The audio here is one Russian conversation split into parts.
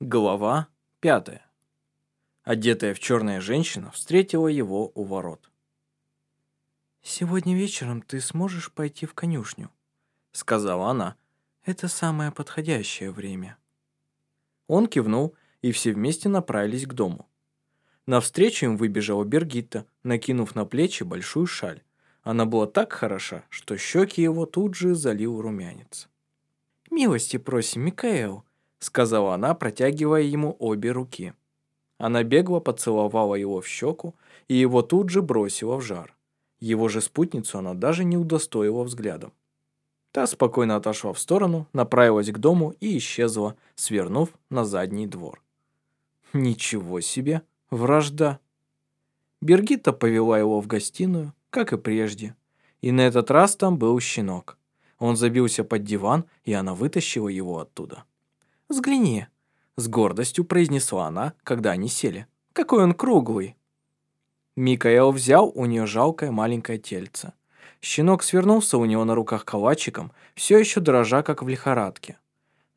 Глава пятая. Одетая в черная женщина встретила его у ворот. «Сегодня вечером ты сможешь пойти в конюшню», — сказала она. «Это самое подходящее время». Он кивнул, и все вместе направились к дому. Навстречу им выбежала Бергитта, накинув на плечи большую шаль. Она была так хороша, что щеки его тут же залил румянец. «Милости просим, Микаэл», — сказала она, протягивая ему обе руки. Она бегло поцеловала его в щеку и его тут же бросила в жар. Его же спутницу она даже не удостоила взглядом. Та спокойно отошла в сторону, направилась к дому и исчезла, свернув на задний двор. Ничего себе, вражда. Бергитта повела его в гостиную, как и прежде. И на этот раз там был щенок. Он забился под диван, и она вытащила его оттуда. «Взгляни», — с гордостью произнесла она, когда они сели. «Какой он круглый!» Микаэл взял у нее жалкое маленькое тельце. Щенок свернулся у него на руках калачиком, все еще дрожа, как в лихорадке.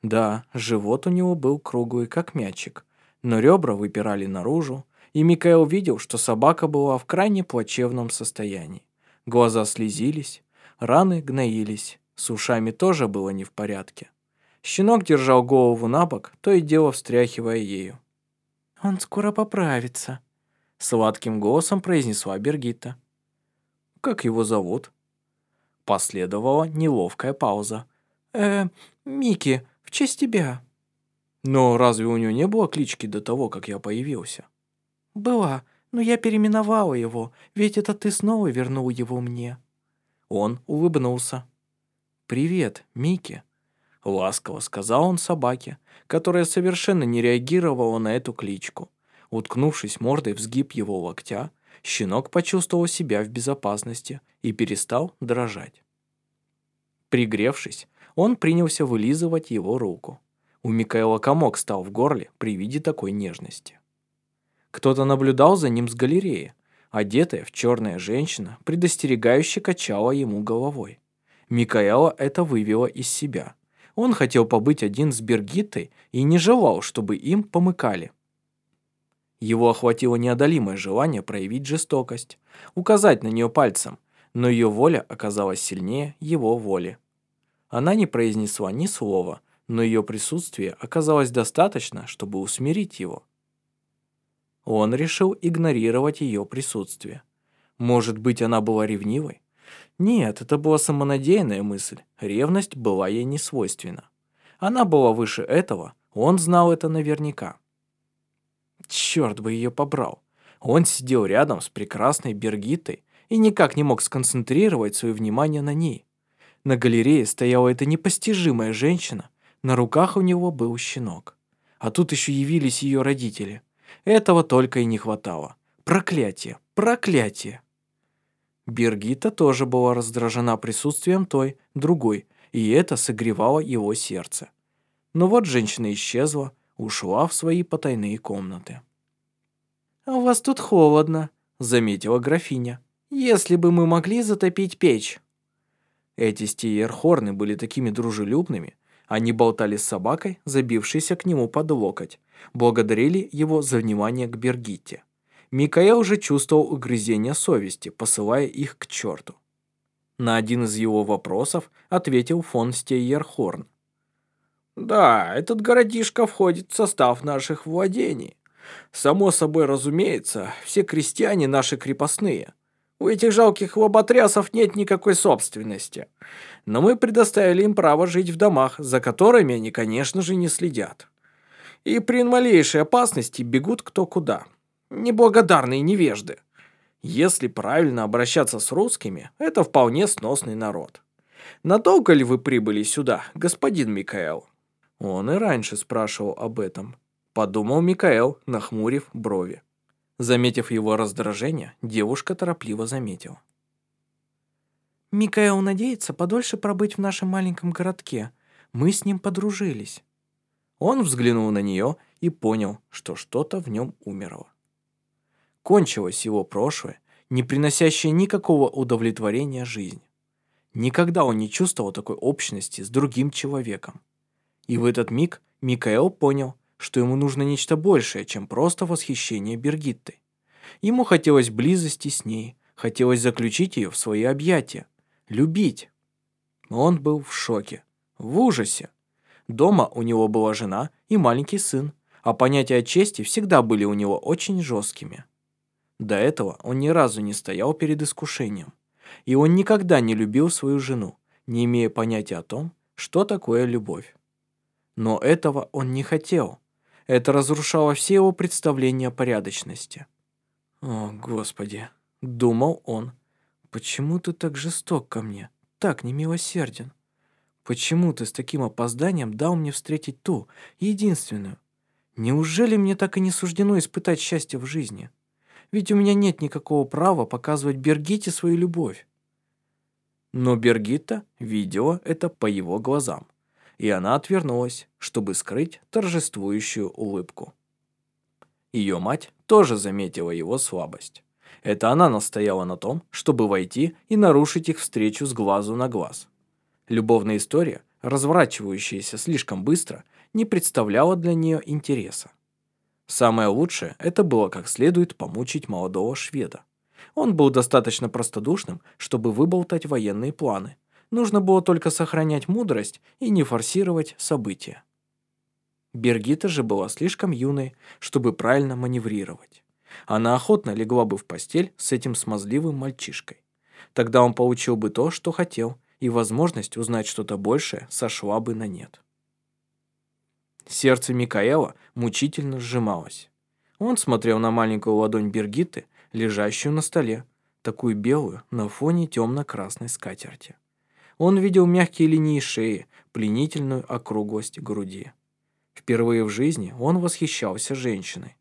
Да, живот у него был круглый, как мячик, но ребра выпирали наружу, и Микаэл видел, что собака была в крайне плачевном состоянии. Глаза слезились, раны гноились, с ушами тоже было не в порядке. Щенок держал голову на бок, то и дело встряхивая ею. «Он скоро поправится», — сладким голосом произнесла Бергитта. «Как его зовут?» Последовала неловкая пауза. «Э, Микки, в честь тебя». «Но разве у него не было клички до того, как я появился?» «Была, но я переименовала его, ведь это ты снова вернул его мне». Он улыбнулся. «Привет, Микки», — ласково сказал он собаке, которая совершенно не реагировала на эту кличку. Уткнувшись мордой в сгиб его локтя, щенок почувствовал себя в безопасности и перестал дрожать. Пригревшись, он принялся вылизывать его руку. У Микаэла комок стал в горле при виде такой нежности. Кто-то наблюдал за ним с галереи. Одетая в черная женщина предостерегающе качала ему головой. Микаэла это вывело из себя. Он хотел побыть один с Бергитой и не желал, чтобы им помыкали. Его охватило неодолимое желание проявить жестокость, указать на нее пальцем, но ее воля оказалась сильнее его воли. Она не произнесла ни слова, но ее присутствие оказалось достаточно, чтобы усмирить его. Он решил игнорировать ее присутствие. Может быть, она была ревнивой? Нет, это была самонадеянная мысль. Ревность была ей не свойственна. Она была выше этого, он знал это наверняка. Черт бы ее побрал. Он сидел рядом с прекрасной Бергитой и никак не мог сконцентрировать свое внимание на ней. На галерее стояла эта непостижимая женщина, на руках у него был щенок. А тут еще явились ее родители. Этого только и не хватало. Проклятие, проклятие. Бергита тоже была раздражена присутствием той, другой, и это согревало его сердце. Но вот женщина исчезла, ушла в свои потайные комнаты. «А у вас тут холодно», — заметила графиня. «Если бы мы могли затопить печь». Эти стиерхорны были такими дружелюбными. Они болтали с собакой, забившейся к нему под локоть, благодарили его за внимание к Бергитте. Микаэл уже чувствовал угрызение совести, посылая их к черту. На один из его вопросов ответил фон Стейерхорн. «Да, этот городишко входит в состав наших владений. Само собой разумеется, все крестьяне наши крепостные. У этих жалких лоботрясов нет никакой собственности. Но мы предоставили им право жить в домах, за которыми они, конечно же, не следят. И при малейшей опасности бегут кто куда неблагодарные невежды. Если правильно обращаться с русскими, это вполне сносный народ. Надолго ли вы прибыли сюда, господин Микаэл? Он и раньше спрашивал об этом. Подумал Микаэл, нахмурив брови. Заметив его раздражение, девушка торопливо заметила. «Микаэл надеется подольше пробыть в нашем маленьком городке. Мы с ним подружились». Он взглянул на нее и понял, что что-то в нем умерло кончилась его прошлое, не приносящая никакого удовлетворения жизнь. Никогда он не чувствовал такой общности с другим человеком. И в этот миг Микаэл понял, что ему нужно нечто большее, чем просто восхищение Бергиттой. Ему хотелось близости с ней, хотелось заключить ее в свои объятия, любить. Он был в шоке, в ужасе. Дома у него была жена и маленький сын, а понятия чести всегда были у него очень жесткими. До этого он ни разу не стоял перед искушением, и он никогда не любил свою жену, не имея понятия о том, что такое любовь. Но этого он не хотел. Это разрушало все его представления о порядочности. «О, Господи!» — думал он. «Почему ты так жесток ко мне, так немилосерден? Почему ты с таким опозданием дал мне встретить ту, единственную? Неужели мне так и не суждено испытать счастье в жизни? Ведь у меня нет никакого права показывать Бергите свою любовь». Но Бергита видела это по его глазам, и она отвернулась, чтобы скрыть торжествующую улыбку. Ее мать тоже заметила его слабость. Это она настояла на том, чтобы войти и нарушить их встречу с глазу на глаз. Любовная история, разворачивающаяся слишком быстро, не представляла для нее интереса. Самое лучшее – это было как следует помучить молодого шведа. Он был достаточно простодушным, чтобы выболтать военные планы. Нужно было только сохранять мудрость и не форсировать события. Бергита же была слишком юной, чтобы правильно маневрировать. Она охотно легла бы в постель с этим смазливым мальчишкой. Тогда он получил бы то, что хотел, и возможность узнать что-то большее сошла бы на нет. Сердце Микаэла мучительно сжималось. Он смотрел на маленькую ладонь Бергиты, лежащую на столе, такую белую на фоне темно-красной скатерти. Он видел мягкие линии шеи, пленительную округлость груди. Впервые в жизни он восхищался женщиной.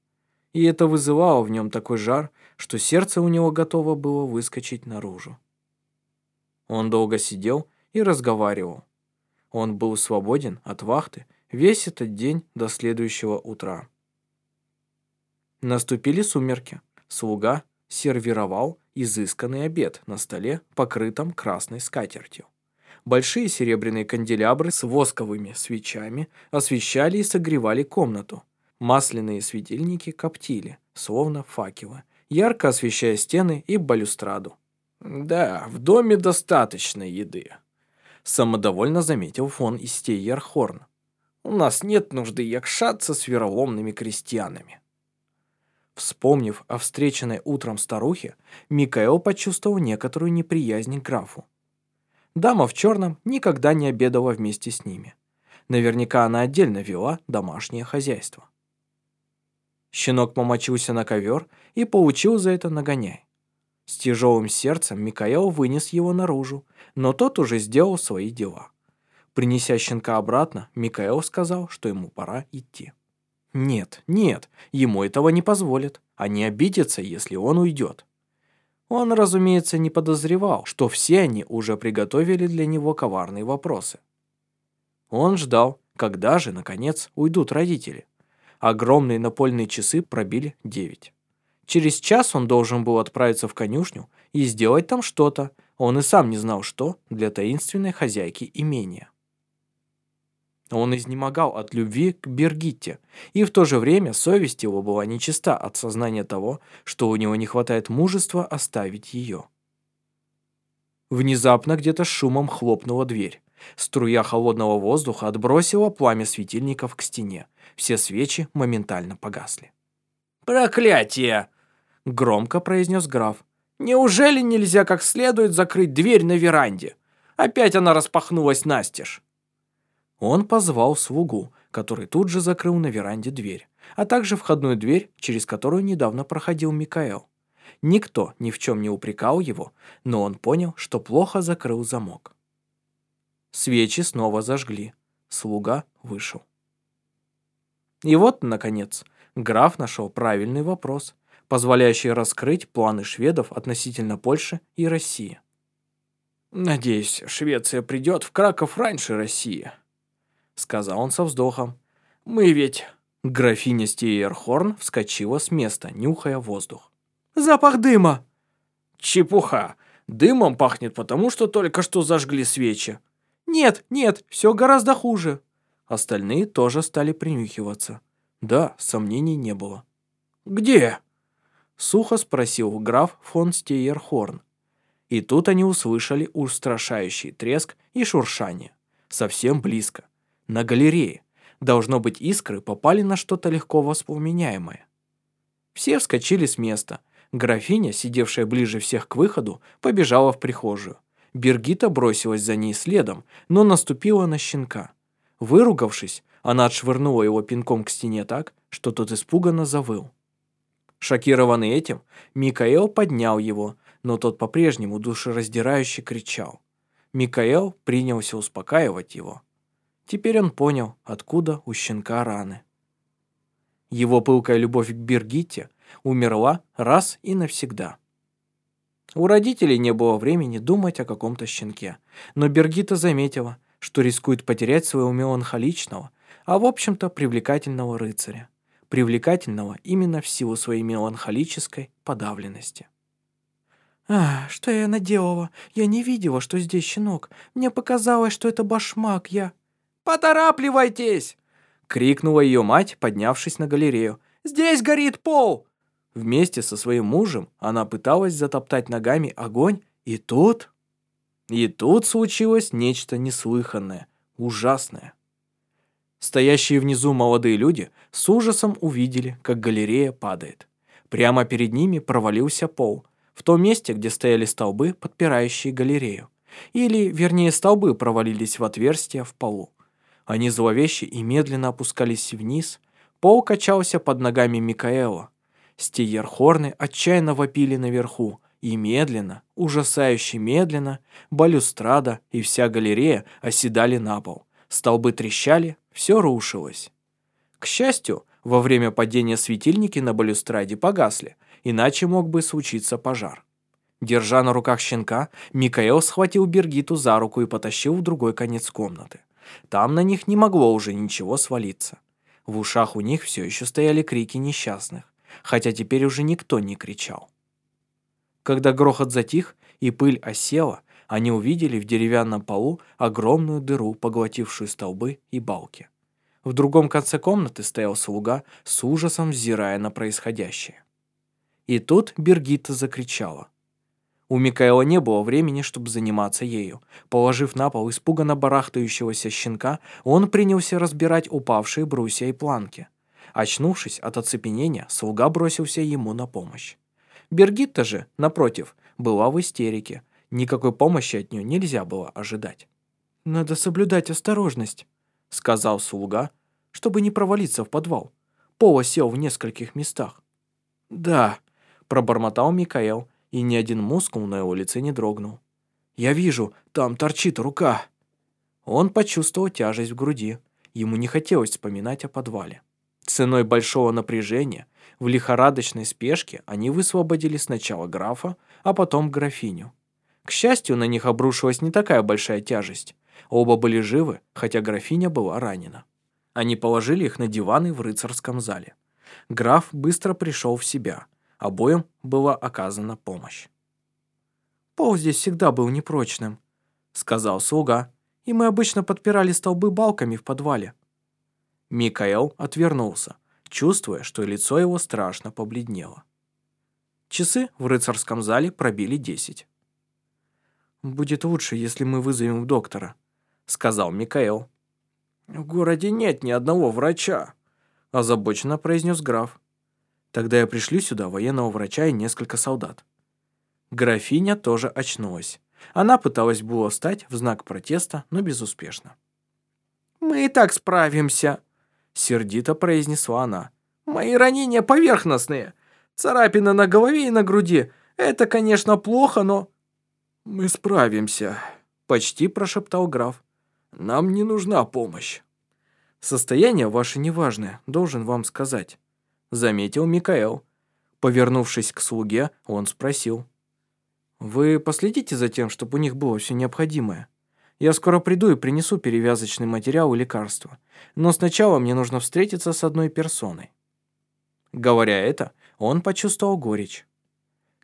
И это вызывало в нем такой жар, что сердце у него готово было выскочить наружу. Он долго сидел и разговаривал. Он был свободен от вахты весь этот день до следующего утра. Наступили сумерки. Слуга сервировал изысканный обед на столе, покрытом красной скатертью. Большие серебряные канделябры с восковыми свечами освещали и согревали комнату. Масляные светильники коптили, словно факелы, ярко освещая стены и балюстраду. «Да, в доме достаточно еды», — самодовольно заметил фон Истейерхорн. «У нас нет нужды якшаться с вероломными крестьянами». Вспомнив о встреченной утром старухе, Микаэл почувствовал некоторую неприязнь к графу. Дама в черном никогда не обедала вместе с ними. Наверняка она отдельно вела домашнее хозяйство. Щенок помочился на ковер и получил за это нагоняй. С тяжелым сердцем Микаэл вынес его наружу, но тот уже сделал свои дела. Принеся щенка обратно, Микаэл сказал, что ему пора идти. Нет, нет, ему этого не позволят. Они обидятся, если он уйдет. Он, разумеется, не подозревал, что все они уже приготовили для него коварные вопросы. Он ждал, когда же, наконец, уйдут родители. Огромные напольные часы пробили девять. Через час он должен был отправиться в конюшню и сделать там что-то, он и сам не знал что, для таинственной хозяйки имения. Он изнемогал от любви к Бергитте, и в то же время совесть его была нечиста от сознания того, что у него не хватает мужества оставить ее. Внезапно где-то шумом хлопнула дверь. Струя холодного воздуха отбросила пламя светильников к стене. Все свечи моментально погасли. «Проклятие!» — громко произнес граф. «Неужели нельзя как следует закрыть дверь на веранде? Опять она распахнулась настежь». Он позвал слугу, который тут же закрыл на веранде дверь, а также входную дверь, через которую недавно проходил Микаэл. Никто ни в чем не упрекал его, но он понял, что плохо закрыл замок. Свечи снова зажгли. Слуга вышел. И вот, наконец, граф нашел правильный вопрос, позволяющий раскрыть планы шведов относительно Польши и России. «Надеюсь, Швеция придет в Краков раньше России», сказал он со вздохом. «Мы ведь...» Графиня Стиерхорн вскочила с места, нюхая воздух. «Запах дыма!» «Чепуха! Дымом пахнет потому, что только что зажгли свечи». «Нет, нет, все гораздо хуже». Остальные тоже стали принюхиваться. Да, сомнений не было. «Где?» Сухо спросил граф фон Стейерхорн. И тут они услышали устрашающий треск и шуршание. Совсем близко. На галерее. Должно быть, искры попали на что-то легко воспламеняемое. Все вскочили с места. Графиня, сидевшая ближе всех к выходу, побежала в прихожую. Бергита бросилась за ней следом, но наступила на щенка. Выругавшись, она отшвырнула его пинком к стене так, что тот испуганно завыл. Шокированный этим, Микаэл поднял его, но тот по-прежнему душераздирающе кричал. Микаэл принялся успокаивать его. Теперь он понял, откуда у щенка раны. Его пылкая любовь к Бергитте умерла раз и навсегда. У родителей не было времени думать о каком-то щенке, но Бергита заметила, что рискует потерять своего меланхоличного, а в общем-то привлекательного рыцаря привлекательного именно в силу своей меланхолической подавленности. «А, что я наделала? Я не видела, что здесь щенок. Мне показалось, что это башмак, я...» «Поторапливайтесь!» — крикнула ее мать, поднявшись на галерею. «Здесь горит пол!» Вместе со своим мужем она пыталась затоптать ногами огонь, и тут... И тут случилось нечто неслыханное, ужасное. Стоящие внизу молодые люди с ужасом увидели, как галерея падает. Прямо перед ними провалился пол, в том месте, где стояли столбы, подпирающие галерею. Или, вернее, столбы провалились в отверстие в полу. Они зловеще и медленно опускались вниз. Пол качался под ногами Микаэла. Стиерхорны отчаянно вопили наверху, и медленно, ужасающе медленно, балюстрада и вся галерея оседали на пол. Столбы трещали, все рушилось. К счастью, во время падения светильники на балюстраде погасли, иначе мог бы случиться пожар. Держа на руках щенка, Микаэл схватил Бергиту за руку и потащил в другой конец комнаты. Там на них не могло уже ничего свалиться. В ушах у них все еще стояли крики несчастных, хотя теперь уже никто не кричал. Когда грохот затих и пыль осела, они увидели в деревянном полу огромную дыру, поглотившую столбы и балки. В другом конце комнаты стоял слуга, с ужасом взирая на происходящее. И тут Бергита закричала. У Микаэла не было времени, чтобы заниматься ею. Положив на пол испуганно барахтающегося щенка, он принялся разбирать упавшие брусья и планки. Очнувшись от оцепенения, слуга бросился ему на помощь. Бергитта же, напротив, была в истерике, Никакой помощи от нее нельзя было ожидать. «Надо соблюдать осторожность», — сказал слуга, чтобы не провалиться в подвал. Пол сел в нескольких местах. «Да», — пробормотал Микаэл, и ни один мускул на его лице не дрогнул. «Я вижу, там торчит рука». Он почувствовал тяжесть в груди. Ему не хотелось вспоминать о подвале. Ценой большого напряжения, в лихорадочной спешке они высвободили сначала графа, а потом графиню. К счастью, на них обрушилась не такая большая тяжесть. Оба были живы, хотя графиня была ранена. Они положили их на диваны в рыцарском зале. Граф быстро пришел в себя. Обоим была оказана помощь. «Пол здесь всегда был непрочным», — сказал слуга, «и мы обычно подпирали столбы балками в подвале». Микаэл отвернулся, чувствуя, что лицо его страшно побледнело. Часы в рыцарском зале пробили десять. «Будет лучше, если мы вызовем доктора», — сказал Микаэл. «В городе нет ни одного врача», — озабоченно произнес граф. «Тогда я пришлю сюда военного врача и несколько солдат». Графиня тоже очнулась. Она пыталась было встать в знак протеста, но безуспешно. «Мы и так справимся», — сердито произнесла она. «Мои ранения поверхностные. Царапина на голове и на груди. Это, конечно, плохо, но...» «Мы справимся», — почти прошептал граф. «Нам не нужна помощь». «Состояние ваше неважное, должен вам сказать», — заметил Микаэл. Повернувшись к слуге, он спросил. «Вы последите за тем, чтобы у них было все необходимое? Я скоро приду и принесу перевязочный материал и лекарства. Но сначала мне нужно встретиться с одной персоной». Говоря это, он почувствовал горечь.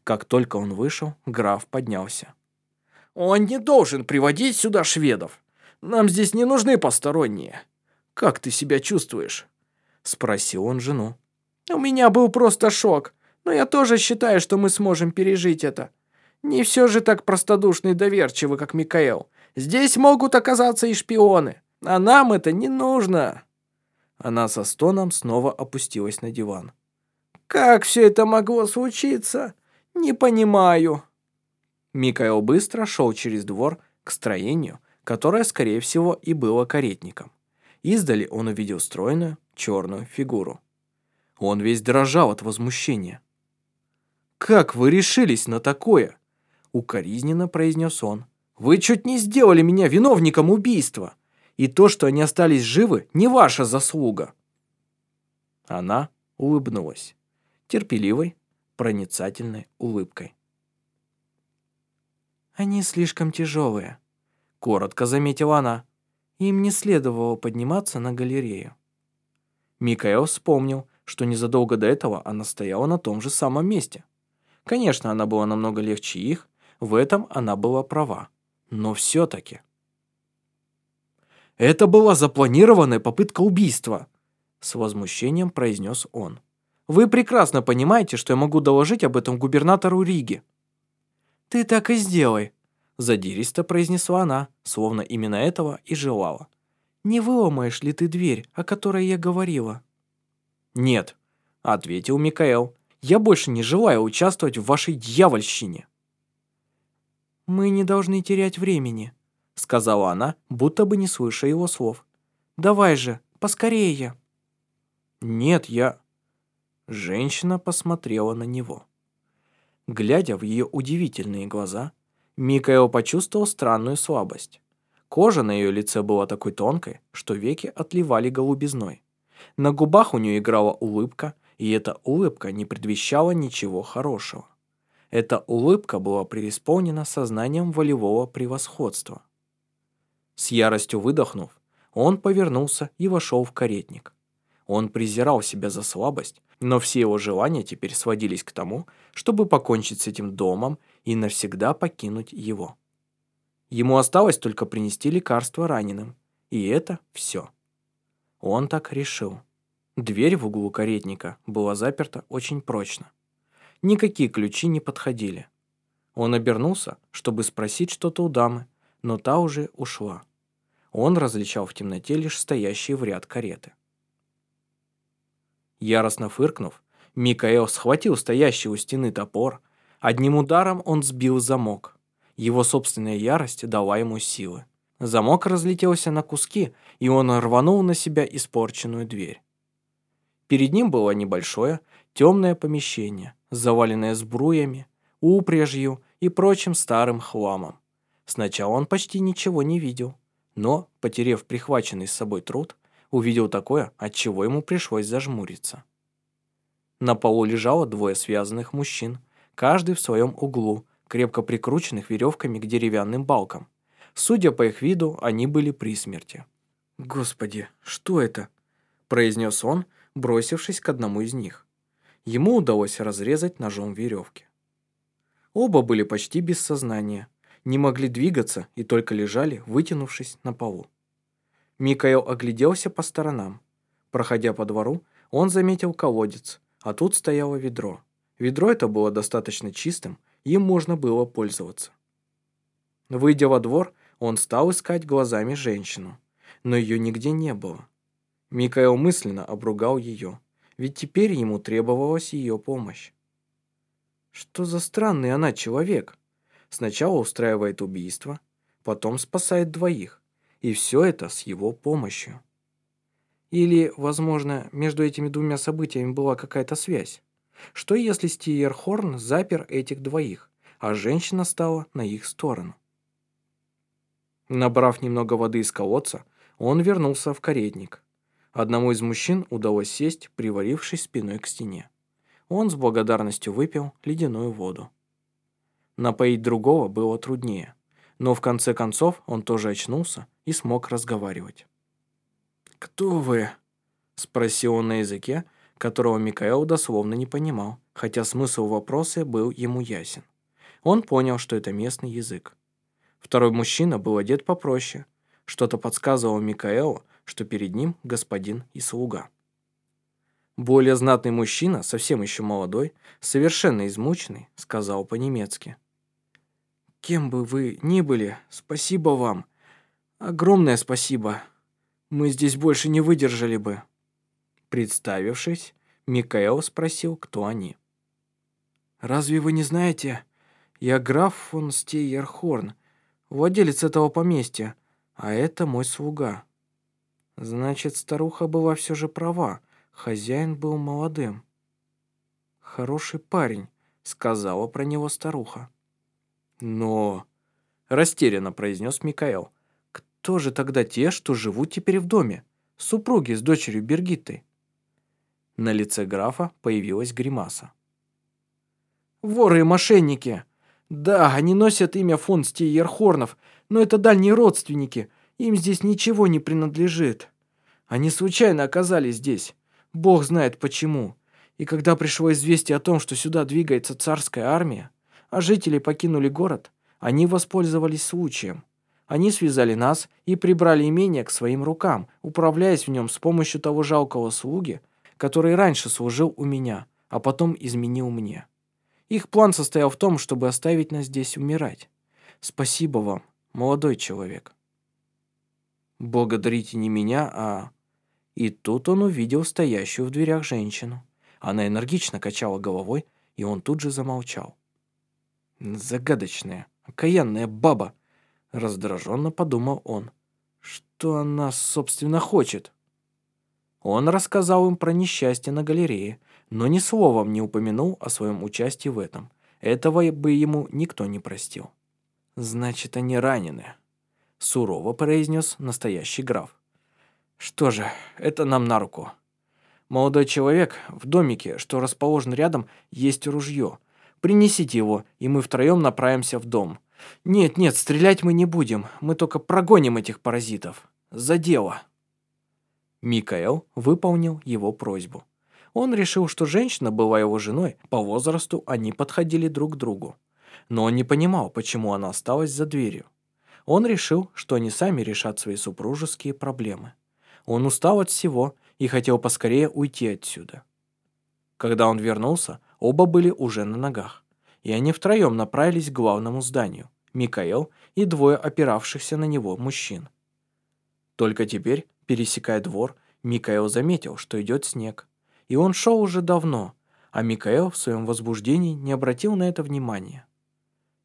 Как только он вышел, граф поднялся. Он не должен приводить сюда шведов. Нам здесь не нужны посторонние. Как ты себя чувствуешь? Спросил он жену. У меня был просто шок, но я тоже считаю, что мы сможем пережить это. Не все же так простодушны и доверчивы, как Микаэл. Здесь могут оказаться и шпионы, а нам это не нужно. Она со стоном снова опустилась на диван. Как все это могло случиться? Не понимаю. Микаэл быстро шел через двор к строению, которое, скорее всего, и было каретником. Издали он увидел стройную черную фигуру. Он весь дрожал от возмущения. «Как вы решились на такое?» Укоризненно произнес он. «Вы чуть не сделали меня виновником убийства, и то, что они остались живы, не ваша заслуга». Она улыбнулась, терпеливой, проницательной улыбкой. «Они слишком тяжелые», — коротко заметила она. Им не следовало подниматься на галерею. Микаэл вспомнил, что незадолго до этого она стояла на том же самом месте. Конечно, она была намного легче их, в этом она была права. Но все-таки... «Это была запланированная попытка убийства», с возмущением произнес он. «Вы прекрасно понимаете, что я могу доложить об этом губернатору Риги». «Ты так и сделай», задиристо произнесла она, словно именно этого и желала. «Не выломаешь ли ты дверь, о которой я говорила?» «Нет», — ответил Микаэл. «Я больше не желаю участвовать в вашей дьявольщине». «Мы не должны терять времени», — сказала она, будто бы не слыша его слов. «Давай же, поскорее». «Нет, я...» Женщина посмотрела на него. Глядя в ее удивительные глаза, Микаэл почувствовал странную слабость. Кожа на ее лице была такой тонкой, что веки отливали голубизной. На губах у нее играла улыбка, и эта улыбка не предвещала ничего хорошего. Эта улыбка была преисполнена сознанием волевого превосходства. С яростью выдохнув, он повернулся и вошел в каретник. Он презирал себя за слабость, но все его желания теперь сводились к тому, чтобы покончить с этим домом и навсегда покинуть его. Ему осталось только принести лекарство раненым, и это все. Он так решил. Дверь в углу каретника была заперта очень прочно. Никакие ключи не подходили. Он обернулся, чтобы спросить что-то у дамы, но та уже ушла. Он различал в темноте лишь стоящие в ряд кареты. Яростно фыркнув, Микаэл схватил стоящий у стены топор. Одним ударом он сбил замок. Его собственная ярость дала ему силы. Замок разлетелся на куски, и он рванул на себя испорченную дверь. Перед ним было небольшое, темное помещение, заваленное сбруями, упряжью и прочим старым хламом. Сначала он почти ничего не видел, но, потеряв прихваченный с собой труд, увидел такое, от чего ему пришлось зажмуриться. На полу лежало двое связанных мужчин, каждый в своем углу, крепко прикрученных веревками к деревянным балкам. Судя по их виду, они были при смерти. «Господи, что это?» – произнес он, бросившись к одному из них. Ему удалось разрезать ножом веревки. Оба были почти без сознания, не могли двигаться и только лежали, вытянувшись на полу. Микаэл огляделся по сторонам. Проходя по двору, он заметил колодец, а тут стояло ведро. Ведро это было достаточно чистым, им можно было пользоваться. Выйдя во двор, он стал искать глазами женщину, но ее нигде не было. Микаэл мысленно обругал ее, ведь теперь ему требовалась ее помощь. Что за странный она человек? Сначала устраивает убийство, потом спасает двоих, и все это с его помощью. Или, возможно, между этими двумя событиями была какая-то связь? Что если Стиерхорн запер этих двоих, а женщина стала на их сторону? Набрав немного воды из колодца, он вернулся в каретник. Одному из мужчин удалось сесть, привалившись спиной к стене. Он с благодарностью выпил ледяную воду. Напоить другого было труднее, но в конце концов он тоже очнулся и смог разговаривать. «Кто вы?» – спросил он на языке, которого Микаэл дословно не понимал, хотя смысл вопроса был ему ясен. Он понял, что это местный язык. Второй мужчина был одет попроще. Что-то подсказывало Микаэлу, что перед ним господин и слуга. Более знатный мужчина, совсем еще молодой, совершенно измученный, сказал по-немецки. «Кем бы вы ни были, спасибо вам. Огромное спасибо. Мы здесь больше не выдержали бы». Представившись, Микаэл спросил, кто они. «Разве вы не знаете? Я граф фон Стейерхорн, владелец этого поместья, а это мой слуга». Значит, старуха была все же права, хозяин был молодым. «Хороший парень», — сказала про него старуха. «Но...» — растерянно произнес Микаэл. «Кто же тогда те, что живут теперь в доме? Супруги с дочерью Бергиттой?» На лице графа появилась гримаса. «Воры и мошенники! Да, они носят имя фон Стейерхорнов, но это дальние родственники. Им здесь ничего не принадлежит. Они случайно оказались здесь. Бог знает почему. И когда пришло известие о том, что сюда двигается царская армия, а жители покинули город, они воспользовались случаем. Они связали нас и прибрали имение к своим рукам, управляясь в нем с помощью того жалкого слуги, который раньше служил у меня, а потом изменил мне. Их план состоял в том, чтобы оставить нас здесь умирать. Спасибо вам, молодой человек. Благодарите не меня, а... И тут он увидел стоящую в дверях женщину. Она энергично качала головой, и он тут же замолчал. Загадочная, окаянная баба, раздраженно подумал он. Что она, собственно, хочет? Он рассказал им про несчастье на галерее, но ни словом не упомянул о своем участии в этом. Этого бы ему никто не простил. «Значит, они ранены», — сурово произнес настоящий граф. «Что же, это нам на руку. Молодой человек, в домике, что расположен рядом, есть ружье. Принесите его, и мы втроем направимся в дом. Нет, нет, стрелять мы не будем, мы только прогоним этих паразитов. За дело». Микаэл выполнил его просьбу. Он решил, что женщина была его женой, по возрасту они подходили друг к другу. Но он не понимал, почему она осталась за дверью. Он решил, что они сами решат свои супружеские проблемы. Он устал от всего и хотел поскорее уйти отсюда. Когда он вернулся, оба были уже на ногах, и они втроем направились к главному зданию, Микаэл и двое опиравшихся на него мужчин. Только теперь, пересекая двор, Микаэл заметил, что идет снег. И он шел уже давно, а Микаэл в своем возбуждении не обратил на это внимания.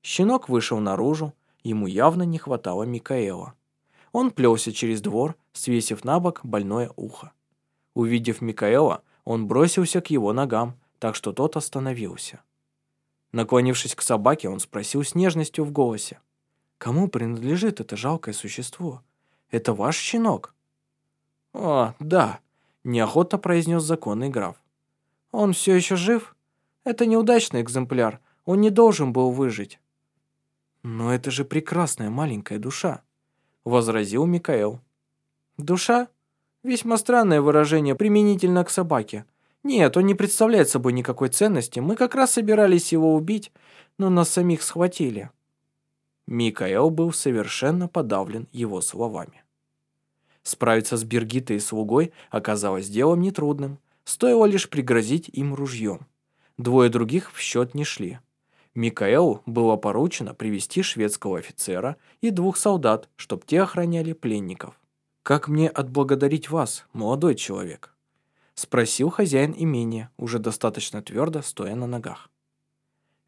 Щенок вышел наружу, ему явно не хватало Микаэла. Он плелся через двор, свесив на бок больное ухо. Увидев Микаэла, он бросился к его ногам, так что тот остановился. Наклонившись к собаке, он спросил с нежностью в голосе. «Кому принадлежит это жалкое существо? Это ваш щенок?» «О, да», – неохотно произнес законный граф. «Он все еще жив? Это неудачный экземпляр, он не должен был выжить». «Но это же прекрасная маленькая душа», – возразил Микаэл. «Душа? Весьма странное выражение применительно к собаке. Нет, он не представляет собой никакой ценности. Мы как раз собирались его убить, но нас самих схватили». Микаэл был совершенно подавлен его словами. Справиться с Бергитой и слугой оказалось делом нетрудным. Стоило лишь пригрозить им ружьем. Двое других в счет не шли. Микаэлу было поручено привести шведского офицера и двух солдат, чтоб те охраняли пленников. «Как мне отблагодарить вас, молодой человек?» Спросил хозяин имения, уже достаточно твердо стоя на ногах.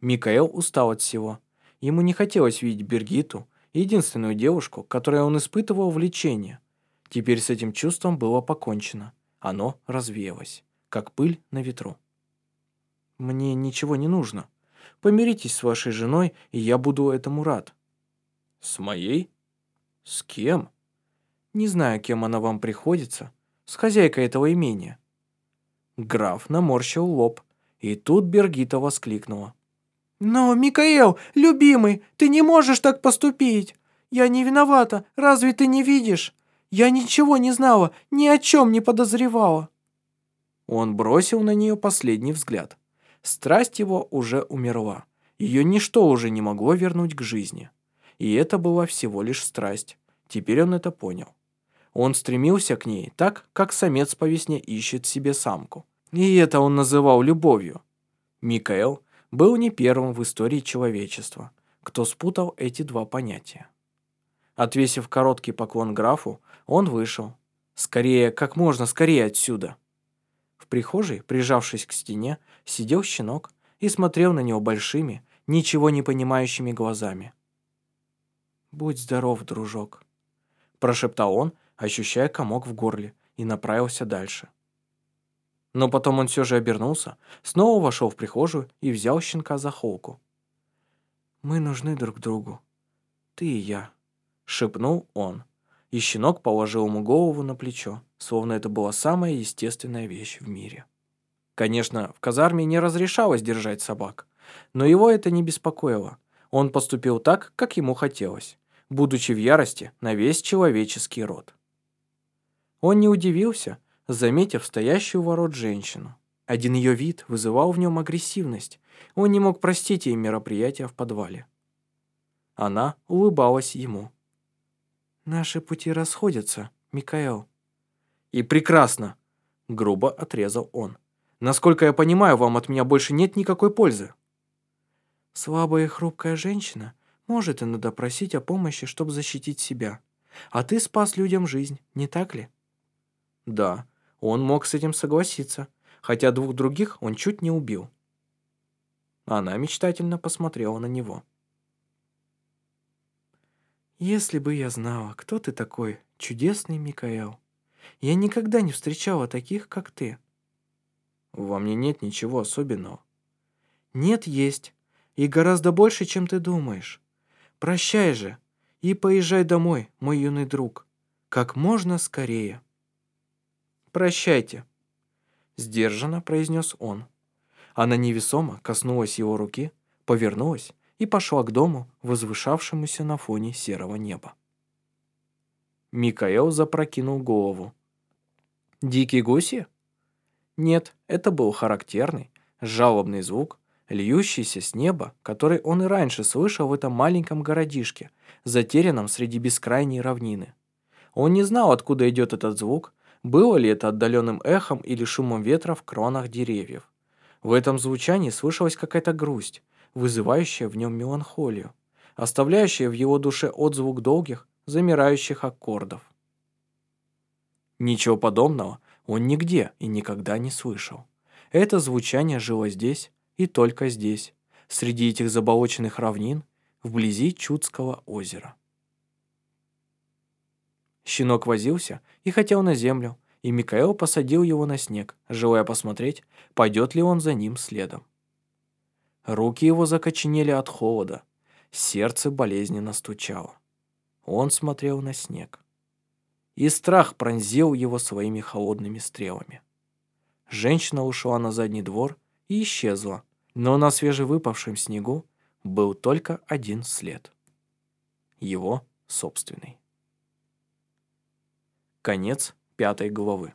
Микаэл устал от всего. Ему не хотелось видеть Бергиту, единственную девушку, которой он испытывал влечение. Теперь с этим чувством было покончено. Оно развеялось, как пыль на ветру. «Мне ничего не нужно. Помиритесь с вашей женой, и я буду этому рад». «С моей? С кем?» Не знаю, кем она вам приходится. С хозяйкой этого имения». Граф наморщил лоб, и тут Бергита воскликнула. «Но, Микаэл, любимый, ты не можешь так поступить. Я не виновата, разве ты не видишь? Я ничего не знала, ни о чем не подозревала». Он бросил на нее последний взгляд. Страсть его уже умерла. Ее ничто уже не могло вернуть к жизни. И это была всего лишь страсть. Теперь он это понял. Он стремился к ней так, как самец по весне ищет себе самку. И это он называл любовью. Микаэл был не первым в истории человечества, кто спутал эти два понятия. Отвесив короткий поклон графу, он вышел. Скорее, как можно скорее отсюда. В прихожей, прижавшись к стене, сидел щенок и смотрел на него большими, ничего не понимающими глазами. «Будь здоров, дружок», – прошептал он, ощущая комок в горле, и направился дальше. Но потом он все же обернулся, снова вошел в прихожую и взял щенка за холку. «Мы нужны друг другу. Ты и я», — шепнул он. И щенок положил ему голову на плечо, словно это была самая естественная вещь в мире. Конечно, в казарме не разрешалось держать собак, но его это не беспокоило. Он поступил так, как ему хотелось, будучи в ярости на весь человеческий род. Он не удивился, заметив стоящую ворот женщину. Один ее вид вызывал в нем агрессивность. Он не мог простить ей мероприятия в подвале. Она улыбалась ему. «Наши пути расходятся, Микаэл». «И прекрасно!» — грубо отрезал он. «Насколько я понимаю, вам от меня больше нет никакой пользы». «Слабая и хрупкая женщина может иногда просить о помощи, чтобы защитить себя. А ты спас людям жизнь, не так ли?» «Да, он мог с этим согласиться, хотя двух других он чуть не убил. Она мечтательно посмотрела на него. «Если бы я знала, кто ты такой, чудесный Микаэл. Я никогда не встречала таких, как ты». «Во мне нет ничего особенного». «Нет, есть. И гораздо больше, чем ты думаешь. Прощай же и поезжай домой, мой юный друг. Как можно скорее». «Прощайте», — сдержанно произнес он. Она невесомо коснулась его руки, повернулась и пошла к дому, возвышавшемуся на фоне серого неба. Микаэл запрокинул голову. «Дикие гуси?» Нет, это был характерный, жалобный звук, льющийся с неба, который он и раньше слышал в этом маленьком городишке, затерянном среди бескрайней равнины. Он не знал, откуда идет этот звук, было ли это отдаленным эхом или шумом ветра в кронах деревьев. В этом звучании слышалась какая-то грусть, вызывающая в нем меланхолию, оставляющая в его душе отзвук долгих, замирающих аккордов. Ничего подобного он нигде и никогда не слышал. Это звучание жило здесь и только здесь, среди этих заболоченных равнин, вблизи Чудского озера. Щенок возился и хотел на землю, и Микаэл посадил его на снег, желая посмотреть, пойдет ли он за ним следом. Руки его закоченели от холода, сердце болезненно стучало. Он смотрел на снег. И страх пронзил его своими холодными стрелами. Женщина ушла на задний двор и исчезла, но на свежевыпавшем снегу был только один след. Его собственный. Конец пятой главы.